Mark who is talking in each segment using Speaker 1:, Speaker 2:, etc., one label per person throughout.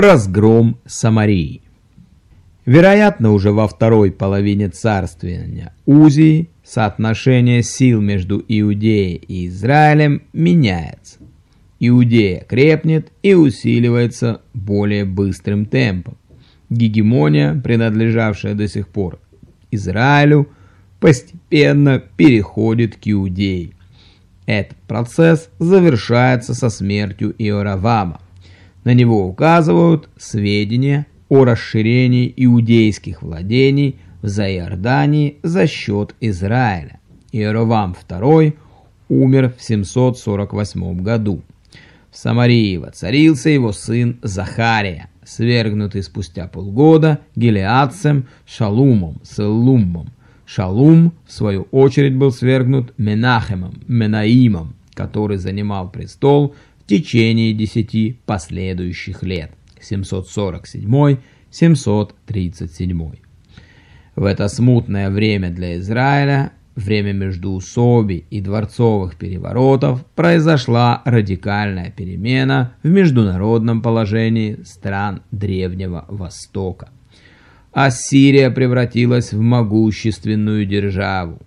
Speaker 1: разгром Самарии. Вероятно, уже во второй половине царствования Узии соотношение сил между Иудеей и Израилем меняется. Иудея крепнет и усиливается более быстрым темпом. Гегемония, принадлежавшая до сих пор Израилю, постепенно переходит к Иудее. Этот процесс завершается со смертью Иоравама. На него указывают сведения о расширении иудейских владений в Заиордании за счет Израиля. Иеровам II умер в 748 году. В Самарии воцарился его сын Захария, свергнутый спустя полгода гелиадцем Шалумом, Селлумом. Шалум, в свою очередь, был свергнут Менахемом, Менаимом, который занимал престол течение десяти последующих лет. 747-737. В это смутное время для Израиля, время междуусобий и дворцовых переворотов, произошла радикальная перемена в международном положении стран Древнего Востока. Ассирия превратилась в могущественную державу.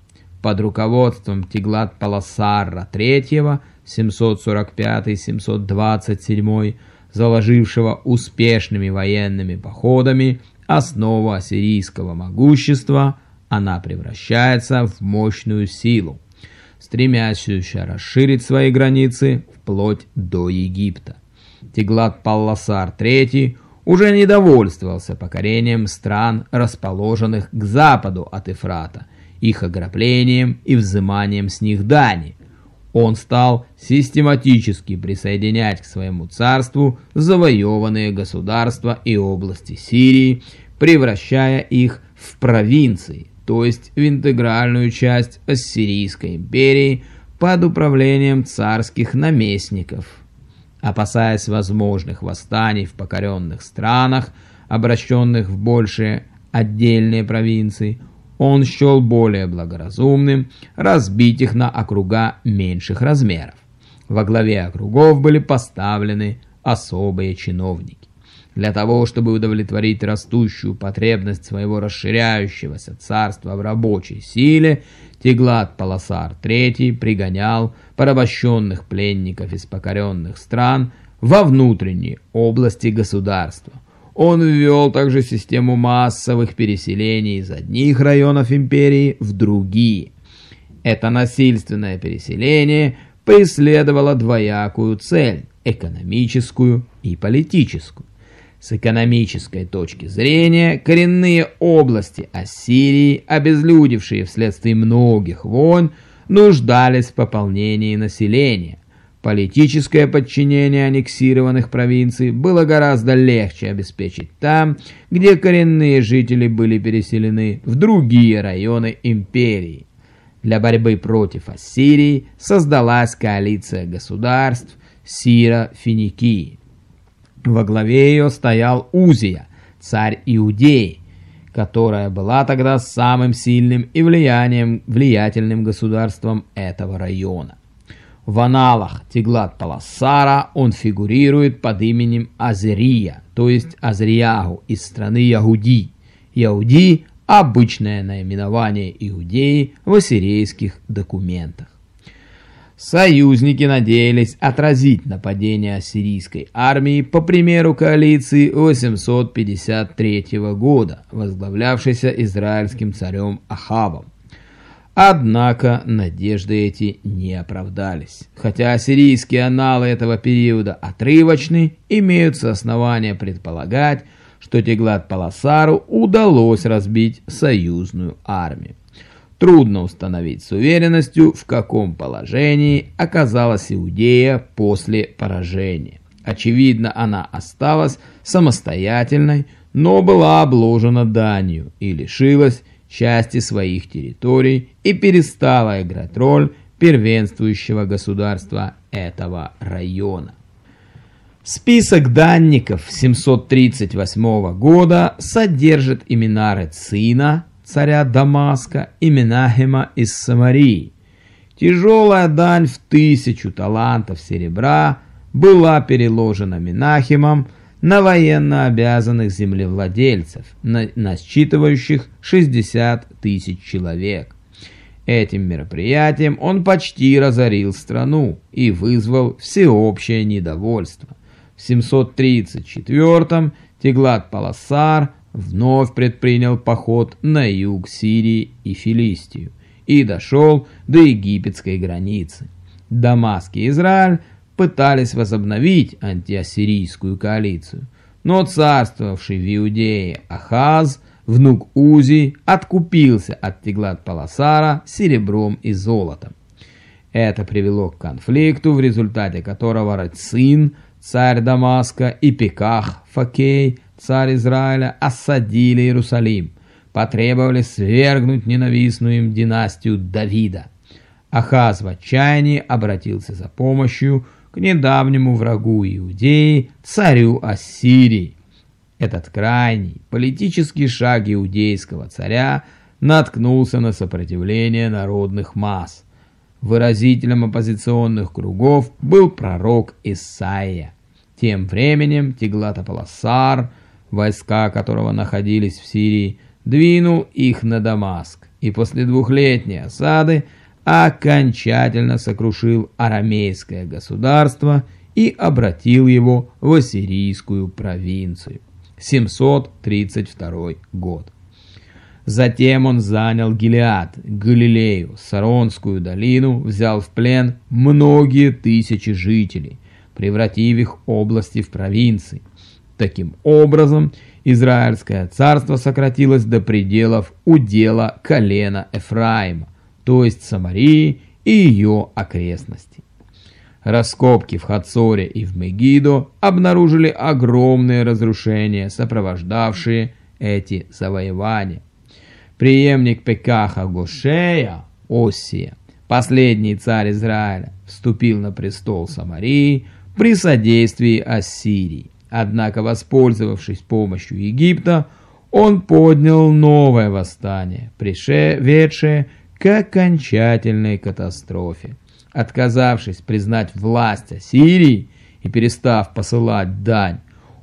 Speaker 1: Под руководством Тиглат-Паласарра III 745-727 заложившего успешными военными походами основу ассирийского могущества, она превращается в мощную силу, стремящуюся расширить свои границы вплоть до Египта. Теглат-Палласар III уже не довольствовался покорением стран, расположенных к западу от Эфрата, их ограблением и взыманием с них дани – он стал систематически присоединять к своему царству завоеванные государства и области Сирии, превращая их в провинции, то есть в интегральную часть Ассирийской империи под управлением царских наместников. Опасаясь возможных восстаний в покоренных странах, обращенных в большие отдельные провинции, он счел более благоразумным разбить их на округа меньших размеров. Во главе округов были поставлены особые чиновники. Для того, чтобы удовлетворить растущую потребность своего расширяющегося царства в рабочей силе, Теглат-Паласар III пригонял порабощенных пленников из покоренных стран во внутренние области государства, он ввел также систему массовых переселений из одних районов империи в другие. Это насильственное переселение преследовало двоякую цель – экономическую и политическую. С экономической точки зрения, коренные области Ассирии, обезлюдившие вследствие многих войн, нуждались в пополнении населения, Политическое подчинение аннексированных провинций было гораздо легче обеспечить там, где коренные жители были переселены в другие районы империи. Для борьбы против Ассирии создалась коалиция государств Сира-Финикии. Во главе ее стоял Узия, царь Иудеи, которая была тогда самым сильным и влиянием, влиятельным государством этого района. В аналах Тиглат-Палассара он фигурирует под именем Азерия, то есть Азриягу из страны Ягуди. Яуди – обычное наименование Иудеи в ассирийских документах. Союзники надеялись отразить нападение ассирийской армии по примеру коалиции 853 года, возглавлявшейся израильским царем Ахавом. Однако надежды эти не оправдались. Хотя ассирийские аналы этого периода отрывочны, имеются основания предполагать, что Теглат-Паласару удалось разбить союзную армию. Трудно установить с уверенностью, в каком положении оказалась Иудея после поражения. Очевидно, она осталась самостоятельной, но была обложена данью и лишилась части своих территорий и перестала играть роль первенствующего государства этого района. Список данников 738 года содержит имена Рецина, царя Дамаска, и Менахема из Самарии. Тяжелая дань в тысячу талантов серебра была переложена Менахемом на военно обязанных землевладельцев, на, насчитывающих 60 тысяч человек. Этим мероприятием он почти разорил страну и вызвал всеобщее недовольство. В 734-м Теглат-Палассар вновь предпринял поход на юг Сирии и Филистию и дошел до египетской границы. Дамаск и Израиль пытались возобновить антиассирийскую коалицию, но царствовавший в Иудее Ахаз, внук Узи, откупился от Теглат-Паласара серебром и золотом. Это привело к конфликту, в результате которого Рацин, царь Дамаска, и Пеках, Факей, царь Израиля, осадили Иерусалим, потребовали свергнуть ненавистную им династию Давида. Ахаз в отчаянии обратился за помощью к недавнему врагу Иудеи, царю Ассирии. Этот крайний политический шаг иудейского царя наткнулся на сопротивление народных масс. Выразителем оппозиционных кругов был пророк Исаия. Тем временем Теглата-Паласар, войска которого находились в Сирии, двинул их на Дамаск, и после двухлетней осады окончательно сокрушил арамейское государство и обратил его в ассирийскую провинцию. 732 год. Затем он занял Гилеад, Галилею, Саронскую долину, взял в плен многие тысячи жителей, превратив их области в провинции. Таким образом, Израильское царство сократилось до пределов удела колена Эфраима, то есть Самарии и ее окрестностей. Раскопки в Хацоре и в Мегидо обнаружили огромные разрушения, сопровождавшие эти завоевания. Преемник Пекаха Гошея, Осия, последний царь Израиля, вступил на престол Самарии при содействии Ассирии. Однако, воспользовавшись помощью Египта, он поднял новое восстание, приведшее к окончательной катастрофе. Отказавшись признать власть Ассирии и перестав посылать дань,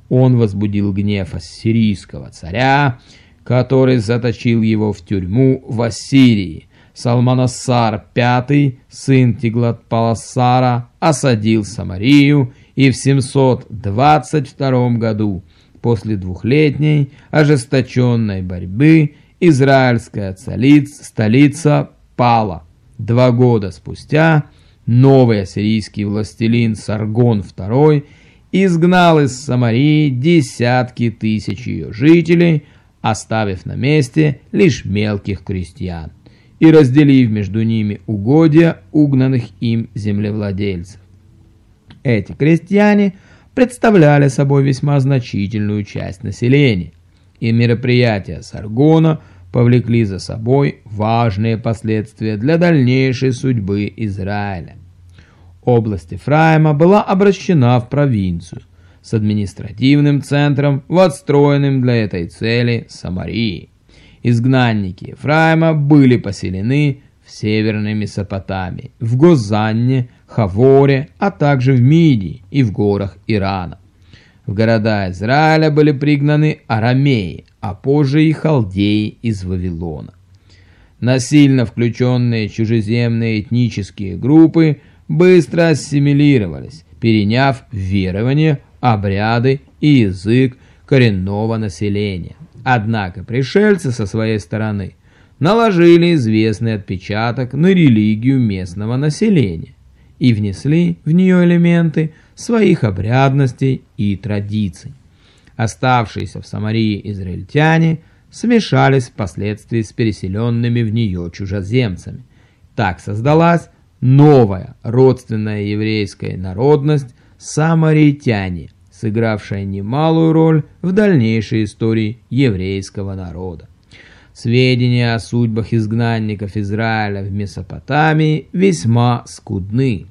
Speaker 1: он возбудил гнев ассирийского царя, который заточил его в тюрьму в Ассирии. Салманассар V, сын Тиглат-Палассара, осадил Самарию и в 722 году, после двухлетней ожесточенной борьбы, израильская столица пала. Два года спустя новый ассирийский властелин Саргон II изгнал из Самарии десятки тысяч ее жителей, оставив на месте лишь мелких крестьян и разделив между ними угодья угнанных им землевладельцев. Эти крестьяне представляли собой весьма значительную часть населения, и мероприятия Саргона повлекли за собой важные последствия для дальнейшей судьбы Израиля. Область Ефраима была обращена в провинцию с административным центром, отстроенным для этой цели Самарии. Изгнанники Ефраима были поселены в Северной Месопотамии, в Гозанне, Хаворе, а также в Мидии и в горах Ирана. В города Израиля были пригнаны арамеи, а позже и халдеи из Вавилона. Насильно включенные чужеземные этнические группы быстро ассимилировались, переняв верования, обряды и язык коренного населения. Однако пришельцы со своей стороны наложили известный отпечаток на религию местного населения и внесли в нее элементы своих обрядностей и традиций. Оставшиеся в Самарии израильтяне смешались впоследствии с переселенными в нее чужеземцами. Так создалась новая родственная еврейская народность самаритяне – сыгравшая немалую роль в дальнейшей истории еврейского народа. Сведения о судьбах изгнанников Израиля в Месопотамии весьма скудны.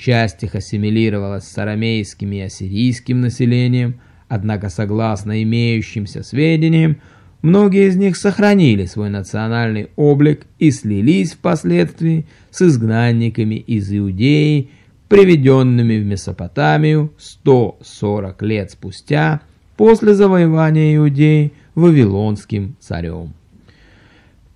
Speaker 1: Часть их ассимилировалась с арамейским и ассирийским населением, однако согласно имеющимся сведениям, многие из них сохранили свой национальный облик и слились впоследствии с изгнанниками из Иудеи приведенными в Месопотамию 140 лет спустя после завоевания Иудеи Вавилонским царем.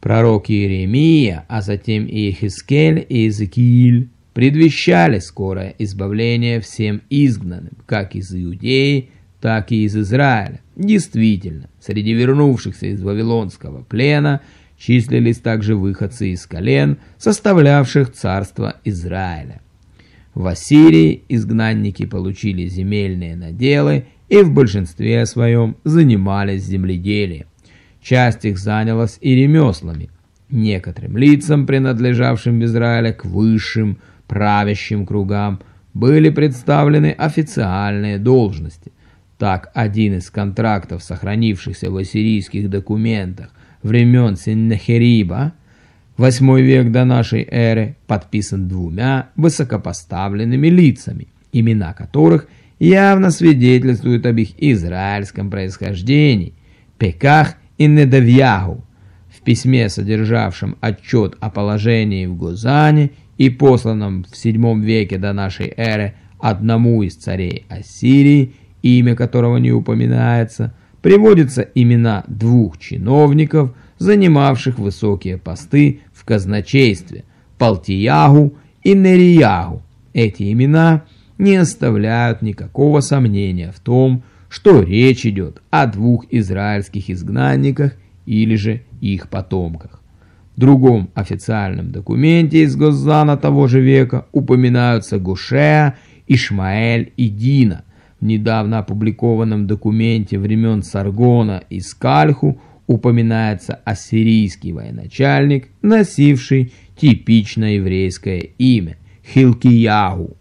Speaker 1: Пророк Иеремия, а затем и Ихискель и Иезекииль предвещали скорое избавление всем изгнанным, как из Иудеи, так и из Израиля. Действительно, среди вернувшихся из Вавилонского плена числились также выходцы из колен, составлявших царство Израиля. В Ассирии изгнанники получили земельные наделы и в большинстве своем занимались земледелием. Часть их занялась и ремеслами. Некоторым лицам, принадлежавшим в Израиле к высшим правящим кругам, были представлены официальные должности. Так, один из контрактов, сохранившихся в ассирийских документах времен Синнахериба, 8 век до нашей эры, подписан двумя высокопоставленными лицами, имена которых явно свидетельствуют об их израильском происхождении – Пеках и Недавьягу. В письме, содержавшем отчет о положении в Гузане и посланном в VII веке до нашей эры одному из царей Ассирии, имя которого не упоминается, приводятся имена двух чиновников – занимавших высокие посты в казначействе – Палтиягу и Нериягу. Эти имена не оставляют никакого сомнения в том, что речь идет о двух израильских изгнанниках или же их потомках. Другом официальном документе из Гоззана того же века упоминаются Гушея, Ишмаэль и Дина. В недавно опубликованном документе времен Саргона и Скальху упоминается ассирийский военачальник, носивший типично еврейское имя – Хилкиягу.